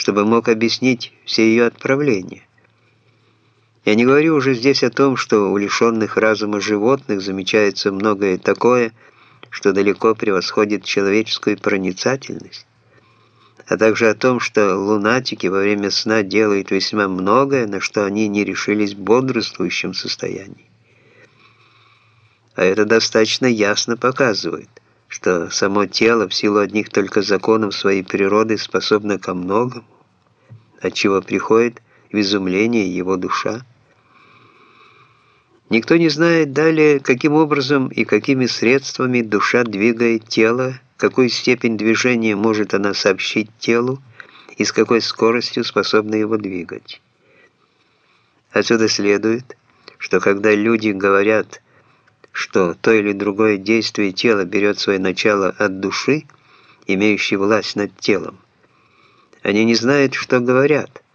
чтобы мог объяснить все ее отправления. Я не говорю уже здесь о том, что у лишенных разума животных замечается многое такое, что далеко превосходит человеческую проницательность, а также о том, что лунатики во время сна делают весьма многое, на что они не решились в бодрствующем состоянии. А это достаточно ясно показывает, что само тело в силу одних только законов своей природы способно ко многому, от чего приходит в изумление его душа. Никто не знает далее, каким образом и какими средствами душа двигает тело, какую степень движения может она сообщить телу и с какой скоростью способна его двигать. Отсюда следует, что когда люди говорят, что то или другое действие тела берет свое начало от души, имеющей власть над телом, они не знают, что говорят –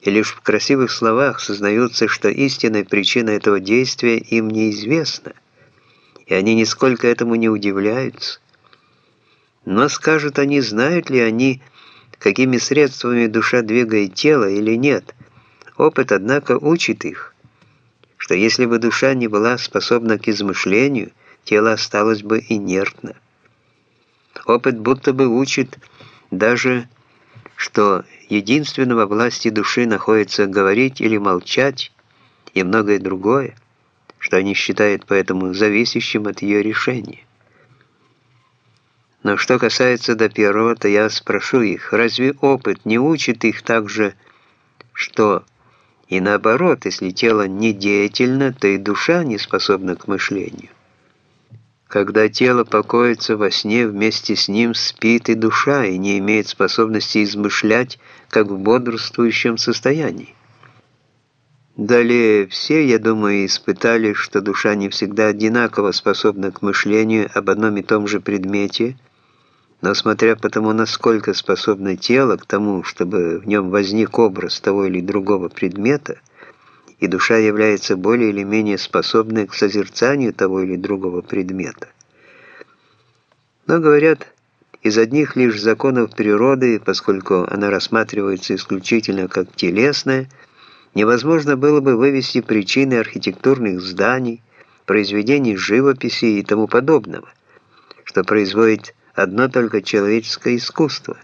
и лишь в красивых словах сознаются, что истинная причина этого действия им неизвестна, и они нисколько этому не удивляются. Но скажут они, знают ли они, какими средствами душа двигает тело или нет. Опыт, однако, учит их, что если бы душа не была способна к измышлению, тело осталось бы инертно. Опыт будто бы учит даже что единственно во власти души находится говорить или молчать и многое другое, что они считают поэтому зависящим от ее решения. Но что касается до первого, то я спрошу их, разве опыт не учит их также, что и наоборот, если тело не деятельно, то и душа не способна к мышлению? Когда тело покоится во сне, вместе с ним спит и душа, и не имеет способности измышлять, как в бодрствующем состоянии. Далее все, я думаю, испытали, что душа не всегда одинаково способна к мышлению об одном и том же предмете, но смотря по тому, насколько способно тело к тому, чтобы в нем возник образ того или другого предмета, и душа является более или менее способной к созерцанию того или другого предмета. Но, говорят, из одних лишь законов природы, поскольку она рассматривается исключительно как телесная, невозможно было бы вывести причины архитектурных зданий, произведений живописи и тому подобного, что производит одно только человеческое искусство,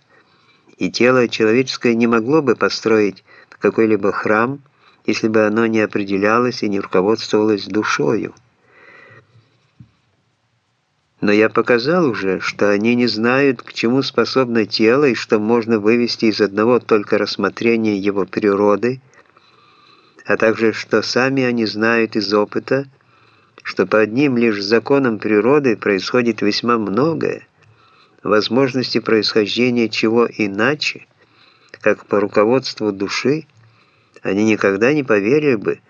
и тело человеческое не могло бы построить какой-либо храм, если бы оно не определялось и не руководствовалось душою. Но я показал уже, что они не знают, к чему способно тело и что можно вывести из одного только рассмотрения его природы, а также что сами они знают из опыта, что по одним лишь законам природы происходит весьма многое, возможности происхождения чего иначе, как по руководству души, они никогда не поверили бы,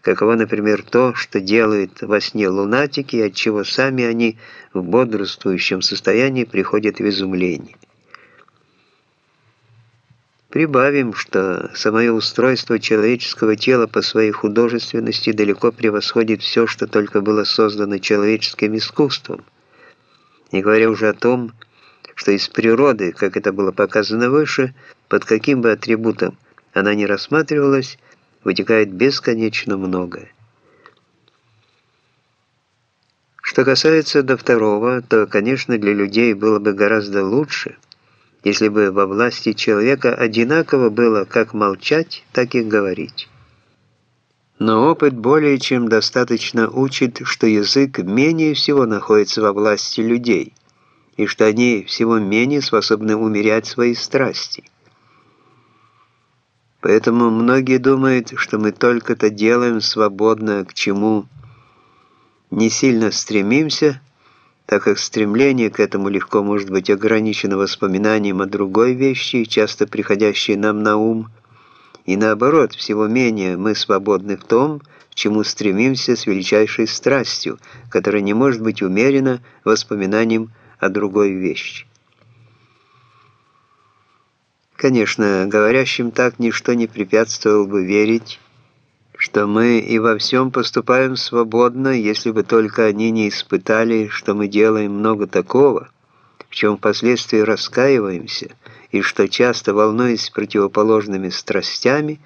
каково, например, то, что делают во сне лунатики, от чего сами они в бодрствующем состоянии приходят в изумление. Прибавим, что самое устройство человеческого тела по своей художественности далеко превосходит все, что только было создано человеческим искусством, не говоря уже о том, что из природы, как это было показано выше, под каким бы атрибутом она не рассматривалась, вытекает бесконечно многое. Что касается до второго, то, конечно, для людей было бы гораздо лучше, если бы во власти человека одинаково было как молчать, так и говорить. Но опыт более чем достаточно учит, что язык менее всего находится во власти людей, и что они всего менее способны умерять свои страсти. Поэтому многие думают, что мы только-то делаем свободно, к чему не сильно стремимся, так как стремление к этому легко может быть ограничено воспоминанием о другой вещи, часто приходящей нам на ум, и наоборот, всего менее мы свободны в том, к чему стремимся с величайшей страстью, которая не может быть умерена воспоминанием о другой вещи. Конечно, говорящим так ничто не препятствовало бы верить, что мы и во всем поступаем свободно, если бы только они не испытали, что мы делаем много такого, в чем впоследствии раскаиваемся, и что часто, волнуясь противоположными страстями,